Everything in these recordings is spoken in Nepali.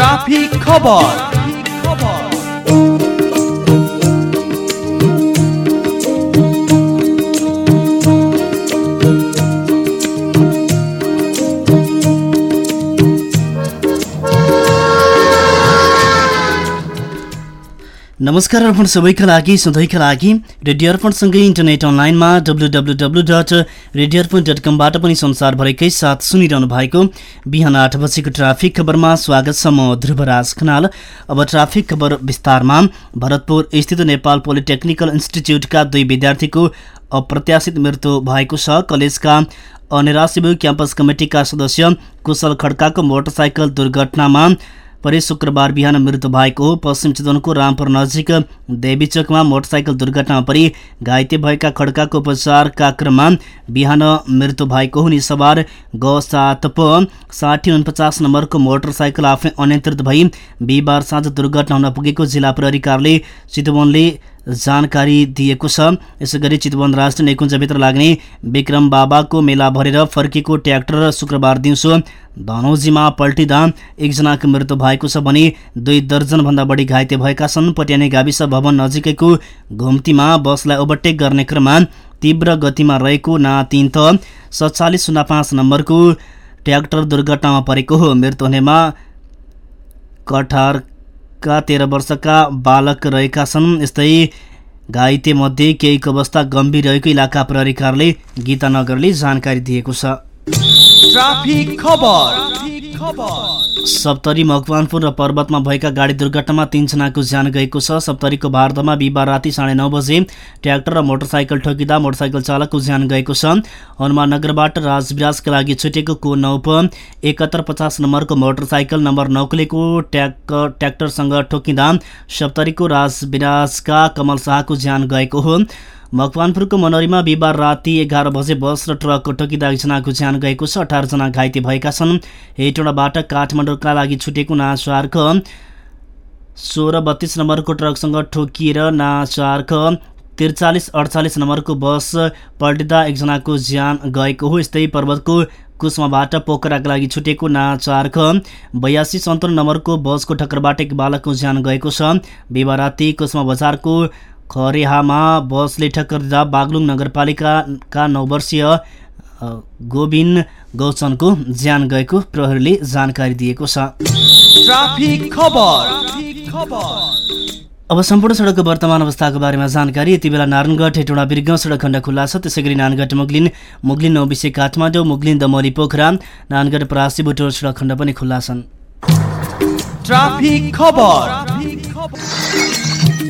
ट्राफिक खबर नमस्कार अर्पण सबैका लागि सधैँका लागि रेडियो अर्पणसँगै इन्टरनेट अनलाइनमा W W W dot radio Arpan dot कमबाट पनि संसारभरिकै साथ सुनिरहनु भएको बिहान आठ बजेको ट्राफिक खबरमा स्वागत छ म ध्रुवराज खनाल। अब ट्राफिक खबर विस्तारमा। भरतपुर स्थित नेपाल पोलिटेक्निकल इन्स्टिच्युटका दुई विद्यार्थीको अप्रत्याशित मृत्यु भएको छ। कलेजका अनिरासिबु क्याम्पस कमिटीका सदस्य कुशल खड्काको मोटरसाइकल दुर्घटनामा परि शुक्रबार बिहान मृत्यु भएको हो पश्चिम चितवनको रामपुर नजिक देवीचोकमा मोटरसाइकल दुर्घटनामा परि घाइते भएका खड्काको उपचारका क्रममा बिहान मृत्यु भएको हुने सवार ग सात प साठी उनपचास नम्बरको मोटरसाइकल आफै अनियन्त्रित भई बिहिबार साँझ दुर्घटना हुन पुगेको जिल्ला प्रहरी कार्यालय चितवनले जानकारी दिएको छ। यसै गरी चितवन राष्ट्रिय निकुञ्जभित्र लाग्ने विक्रम बाबाको मेला भरेर फर्किएको ट्र्याक्टर शुक्रबार दिउँसो धनौजीमा पल्टिँदा एकजनाको मृत्यु भएको छ भने दुई दर्जनभन्दा बढी घाइते भएका छन्। पट्यानी गाविस भवन नजिकैको घुम्तीमा बसलाई ओभरटेक गर्ने क्रममा तीव्र गतिमा रहेको ना तिन त सत्तालिस शून्य पाँच नम्बरको ट्र्याक्टर दुर्घटनामा परेको हो। मृत्यु हुनेमा कठार का तेह्र वर्षका बालक रहेका छन्। यस्तै घाइते मध्ये केहीको अवस्था गम्भीर रहेको इलाका प्रहरी कार्यालय गीतानगरले जानकारी दिएको छ। सप्तरी मकवानपुर र पर्वतमा भएका गाडी दुर्घटनामा तीनजनाको ज्यान गएको छ। सप्तरीको भारतमा बिहिबार राति साढे नौ बजे ट्र्याक्टर र मोटरसाइकल ठोकिँदा मोटरसाइकल चालकको ज्यान गएको छ। हनुमान नगरबाट राजविराजका लागि छुटेको को नौप एकहत्तर पचास नम्बरको मोटरसाइकल नम्बर नौकलेको ट्याक ट्र्याक्टरसँग ठोकिँदा सप्तरीको राजविराजका कमल शाहको ज्यान गएको हो। मकवानपुरको मनोरीमा बिहिबार राति एघार बजे बस र ट्रकको टोकिँदा एकजनाको ज्यान गएको छ। अठारजना घाइते भएका छन्। हेटोडाबाट काठमाडौँका लागि छुटेको नाचार्क सोह्र बत्तीस नम्बरको ट्रकसँग ठोकिएर नाचार्क त्रिचालिस अडचालिस नम्बरको बस पल्टिँदा एकजनाको ज्यान गएको हो। यस्तै पर्वतको कुसमाबाट पोखराका लागि छुटेको नाचार्क बयासी सन्तुन्न नम्बरको बसको ठक्करबाट एक बालकको ज्यान गएको छ। बिहिबार राति कुसमा बजारको खरेहामा बसले ठक्कर दिँदा बागलुङ नगरपालिकाका नौ वर्षीय गोविन्द गौचनको ज्यान गएको प्रहरीले जानकारी दिएको छ। अब सम्पूर्ण सडकको वर्तमान अवस्थाको बारेमा जानकारी। यति बेला नारायणगढ हेटौँडा बिर्ग सडक खण्ड खुल्ला छ। त्यसै गरी नानगढ मुगलिन मुगलिन नौबिसे काठमाडौँ मुगलिन दमली पोखरा नानगढ परासी बुटोल सडक खण्ड पनि खुल्ला छन्।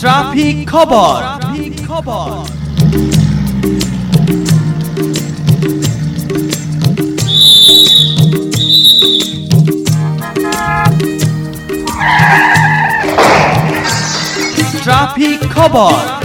ट्राफिक खबर ट्राफिक खबर